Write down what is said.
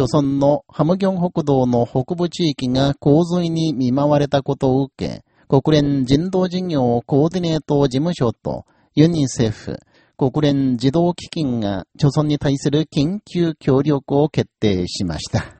朝村のハムギョン北道の北部地域が洪水に見舞われたことを受け、国連人道事業コーディネート事務所とユニセフ、国連児童基金が朝村に対する緊急協力を決定しました。